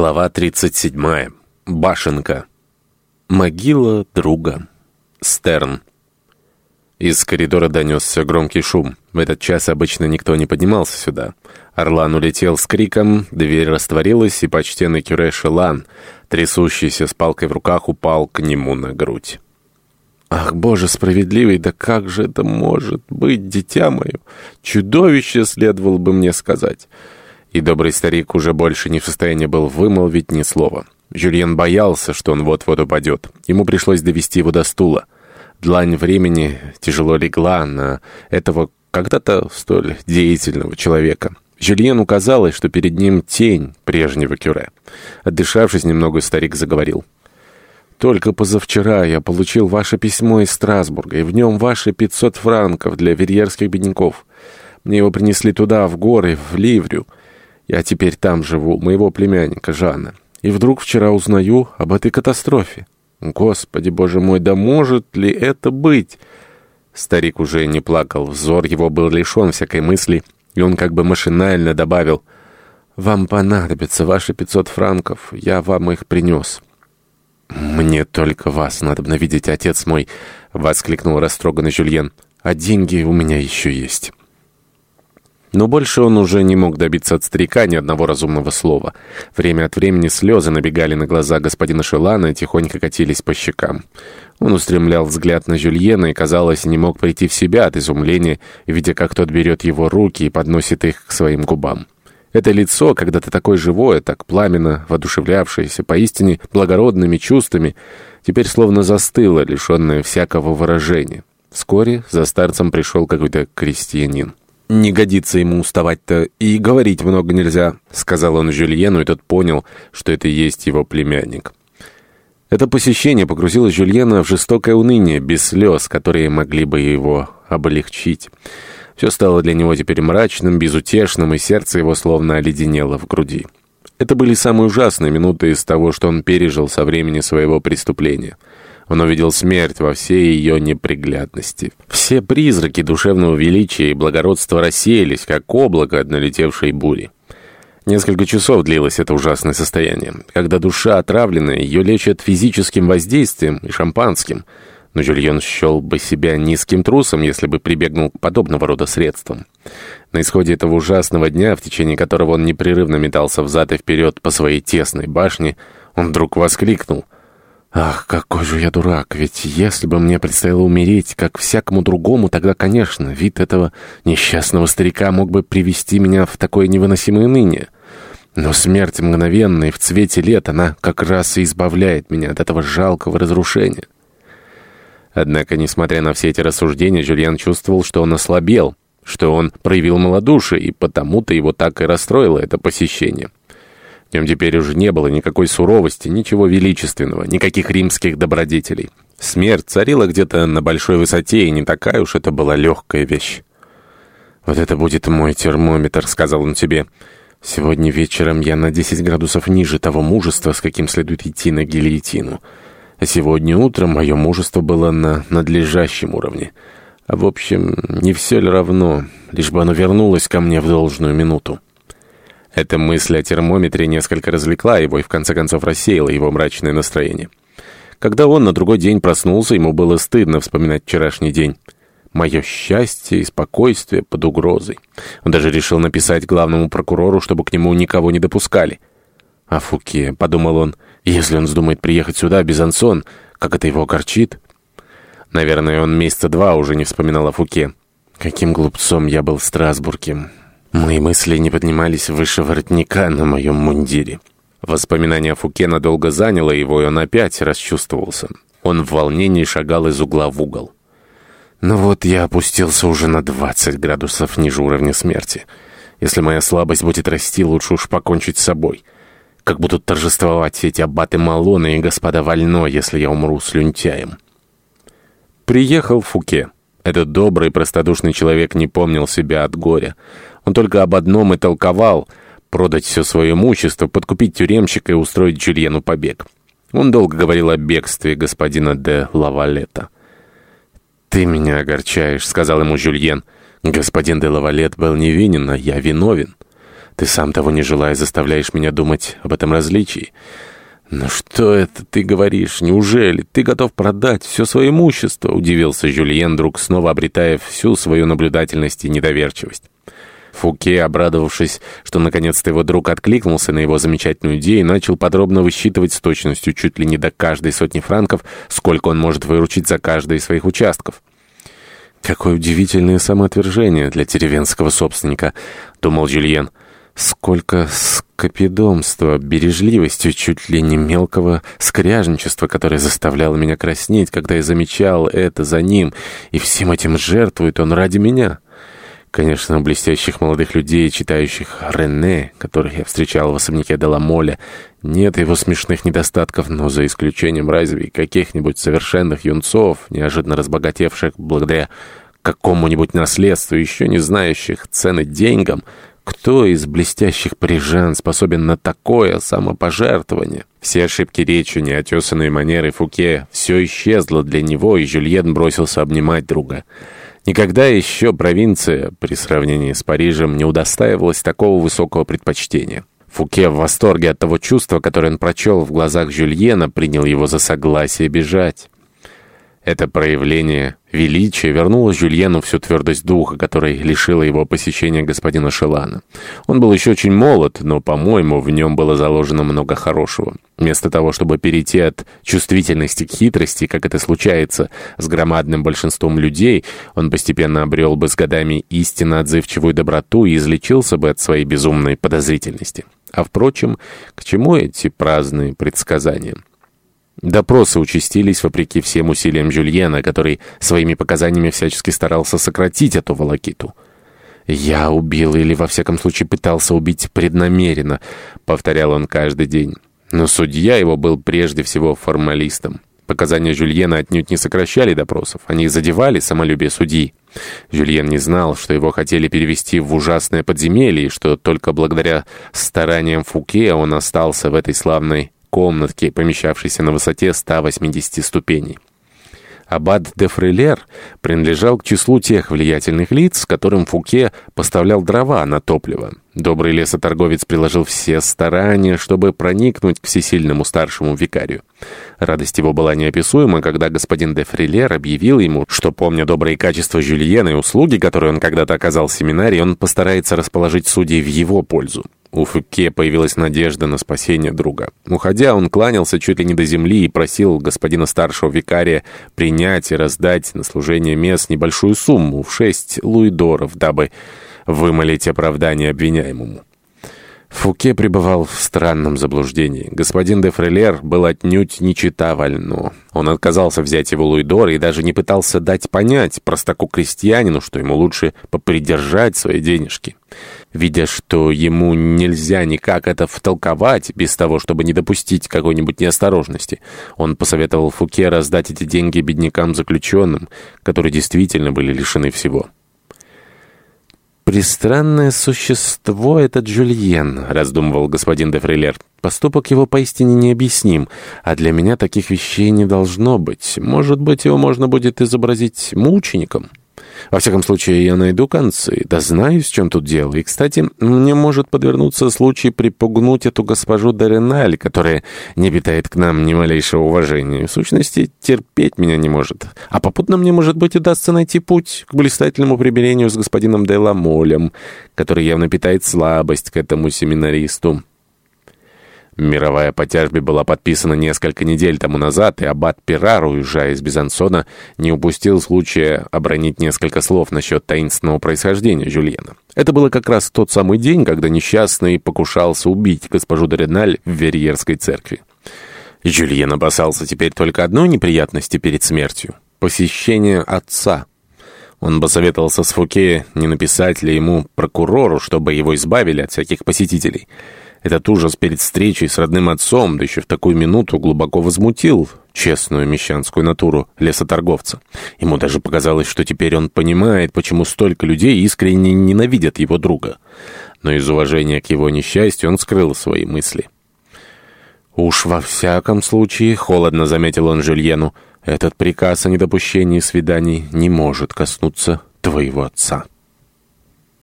Глава 37. Башенка. Могила друга. Стерн. Из коридора донесся громкий шум. В этот час обычно никто не поднимался сюда. Орлан улетел с криком, дверь растворилась, и почтенный кюре Шелан, трясущийся с палкой в руках, упал к нему на грудь. «Ах, Боже справедливый, да как же это может быть, дитя мое? Чудовище, следовало бы мне сказать!» И добрый старик уже больше не в состоянии был вымолвить ни слова. Жюльен боялся, что он вот-вот упадет. Ему пришлось довести его до стула. Длань времени тяжело легла на этого когда-то столь деятельного человека. Жюльену казалось, что перед ним тень прежнего кюре. Отдышавшись немного, старик заговорил. «Только позавчера я получил ваше письмо из Страсбурга, и в нем ваши 500 франков для верьерских бедняков. Мне его принесли туда, в горы, в Ливрю». Я теперь там живу, моего племянника Жана. И вдруг вчера узнаю об этой катастрофе. Господи, боже мой, да может ли это быть? Старик уже не плакал, взор его был лишен всякой мысли, и он как бы машинально добавил, «Вам понадобятся ваши пятьсот франков, я вам их принес». «Мне только вас надо видеть, отец мой!» — воскликнул растроганный Жюльен. «А деньги у меня еще есть». Но больше он уже не мог добиться от старика ни одного разумного слова. Время от времени слезы набегали на глаза господина Шелана и тихонько катились по щекам. Он устремлял взгляд на Жюльена и, казалось, не мог прийти в себя от изумления, видя, как тот берет его руки и подносит их к своим губам. Это лицо, когда-то такое живое, так пламенно воодушевлявшееся, поистине благородными чувствами, теперь словно застыло, лишенное всякого выражения. Вскоре за старцем пришел какой-то крестьянин. «Не годится ему уставать-то, и говорить много нельзя», — сказал он Жюльену, и тот понял, что это и есть его племянник. Это посещение погрузило Жюльена в жестокое уныние, без слез, которые могли бы его облегчить. Все стало для него теперь мрачным, безутешным, и сердце его словно оледенело в груди. Это были самые ужасные минуты из того, что он пережил со времени своего преступления — он увидел смерть во всей ее неприглядности. Все призраки душевного величия и благородства рассеялись, как облако от налетевшей бури. Несколько часов длилось это ужасное состояние. Когда душа отравлена, ее лечат физическим воздействием и шампанским. Но Жюльен счел бы себя низким трусом, если бы прибегнул к подобного рода средствам. На исходе этого ужасного дня, в течение которого он непрерывно метался взад и вперед по своей тесной башне, он вдруг воскликнул — Ах, какой же я дурак, ведь если бы мне предстояло умереть, как всякому другому, тогда, конечно, вид этого несчастного старика мог бы привести меня в такое невыносимое ныне. Но смерть мгновенная в цвете лет, она как раз и избавляет меня от этого жалкого разрушения. Однако, несмотря на все эти рассуждения, Жюльен чувствовал, что он ослабел, что он проявил малодушие, и потому-то его так и расстроило это посещение. В нем теперь уже не было никакой суровости, ничего величественного, никаких римских добродетелей. Смерть царила где-то на большой высоте, и не такая уж это была легкая вещь. «Вот это будет мой термометр», — сказал он себе. «Сегодня вечером я на 10 градусов ниже того мужества, с каким следует идти на гильотину. А сегодня утром мое мужество было на надлежащем уровне. А в общем, не все ли равно, лишь бы оно вернулось ко мне в должную минуту». Эта мысль о термометре несколько развлекла его и в конце концов рассеяла его мрачное настроение. Когда он на другой день проснулся, ему было стыдно вспоминать вчерашний день. «Мое счастье и спокойствие под угрозой». Он даже решил написать главному прокурору, чтобы к нему никого не допускали. «А Фуке», — подумал он, — «если он вздумает приехать сюда, Безансон, как это его огорчит?» Наверное, он месяца два уже не вспоминал о Фуке. «Каким глупцом я был в Страсбурге. Мои мысли не поднимались выше воротника на моем мундире. Воспоминание о Фуке надолго заняло его, и он опять расчувствовался. Он в волнении шагал из угла в угол. Но «Ну вот я опустился уже на 20 градусов ниже уровня смерти. Если моя слабость будет расти, лучше уж покончить с собой. Как будут торжествовать эти аббаты Малона и господа Вально, если я умру слюнтяем. Приехал Фуке. Этот добрый, простодушный человек не помнил себя от горя. Он только об одном и толковал — продать все свое имущество, подкупить тюремщика и устроить Джульену побег. Он долго говорил о бегстве господина де Лавалета. «Ты меня огорчаешь», — сказал ему Жюльен. «Господин де Лавалет был невинен, а я виновен. Ты сам того не желая заставляешь меня думать об этом различии. «Но что это ты говоришь? Неужели ты готов продать все свое имущество?» — удивился Жюльен, вдруг снова обретая всю свою наблюдательность и недоверчивость. Фуке, обрадовавшись, что наконец-то его друг откликнулся на его замечательную идею, начал подробно высчитывать с точностью чуть ли не до каждой сотни франков, сколько он может выручить за каждый из своих участков. «Какое удивительное самоотвержение для деревенского собственника», — думал Жюльен. «Сколько скопидомства, бережливости, чуть ли не мелкого скряжничества, которое заставляло меня краснеть, когда я замечал это за ним, и всем этим жертвует он ради меня». Конечно, блестящих молодых людей, читающих Рене, которых я встречал в особняке Деламоля, нет его смешных недостатков, но за исключением разве каких-нибудь совершенных юнцов, неожиданно разбогатевших благодаря какому-нибудь наследству, еще не знающих цены деньгам, кто из блестящих парижан способен на такое самопожертвование? Все ошибки речи, неотесанные манеры Фуке, все исчезло для него, и Жюльен бросился обнимать друга. Никогда еще провинция, при сравнении с Парижем, не удостаивалась такого высокого предпочтения. Фуке в восторге от того чувства, которое он прочел в глазах Жюльена, принял его за согласие бежать. Это проявление величия вернуло Жюльену всю твердость духа, которой лишила его посещения господина Шелана. Он был еще очень молод, но, по-моему, в нем было заложено много хорошего. Вместо того, чтобы перейти от чувствительности к хитрости, как это случается с громадным большинством людей, он постепенно обрел бы с годами истинно отзывчивую доброту и излечился бы от своей безумной подозрительности. А, впрочем, к чему эти праздные предсказания? Допросы участились вопреки всем усилиям Жюльена, который своими показаниями всячески старался сократить эту волокиту. «Я убил или, во всяком случае, пытался убить преднамеренно», — повторял он каждый день. Но судья его был прежде всего формалистом. Показания Жюльена отнюдь не сокращали допросов, они задевали самолюбие судьи. Жюльен не знал, что его хотели перевести в ужасное подземелье, и что только благодаря стараниям Фуке он остался в этой славной комнатке, помещавшейся на высоте 180 ступеней. Аббат де Фрелер принадлежал к числу тех влиятельных лиц, которым Фуке поставлял дрова на топливо. Добрый лесоторговец приложил все старания, чтобы проникнуть к всесильному старшему викарию. Радость его была неописуема, когда господин де Фрелер объявил ему, что, помня добрые качества Жюльена и услуги, которые он когда-то оказал в семинарии, он постарается расположить судей в его пользу. У Фуке появилась надежда на спасение друга. Уходя, он кланялся чуть ли не до земли и просил господина старшего викария принять и раздать на служение мест небольшую сумму в шесть луидоров, дабы вымолить оправдание обвиняемому. Фуке пребывал в странном заблуждении. Господин де Фрелер был отнюдь не чита вольно. Он отказался взять его луидор и даже не пытался дать понять простаку-крестьянину, что ему лучше попридержать свои денежки. Видя, что ему нельзя никак это втолковать, без того, чтобы не допустить какой-нибудь неосторожности, он посоветовал Фуке раздать эти деньги беднякам-заключенным, которые действительно были лишены всего. «Пристранное существо этот Жюльен», — раздумывал господин де Фрилер. «Поступок его поистине необъясним, а для меня таких вещей не должно быть. Может быть, его можно будет изобразить мучеником». Во всяком случае, я найду концы, да знаю, в чем тут дело. И, кстати, мне может подвернуться случай припугнуть эту госпожу Дореналь, которая не питает к нам ни малейшего уважения. В сущности, терпеть меня не может. А попутно мне, может быть, удастся найти путь к блистательному примирению с господином Деламолем, который явно питает слабость к этому семинаристу. Мировая по тяжбе была подписана несколько недель тому назад, и аббат Пирар, уезжая из Бизансона, не упустил случая обронить несколько слов насчет таинственного происхождения Жюльена. Это было как раз тот самый день, когда несчастный покушался убить госпожу Дореналь в Верьерской церкви. Жюльен опасался теперь только одной неприятности перед смертью — посещение отца. Он посоветовался с Фуке, не написать ли ему прокурору, чтобы его избавили от всяких посетителей — этот ужас перед встречей с родным отцом, да еще в такую минуту, глубоко возмутил честную мещанскую натуру лесоторговца. Ему даже показалось, что теперь он понимает, почему столько людей искренне ненавидят его друга. Но из уважения к его несчастью он скрыл свои мысли. «Уж во всяком случае», — холодно заметил он Жюльену, «этот приказ о недопущении свиданий не может коснуться твоего отца».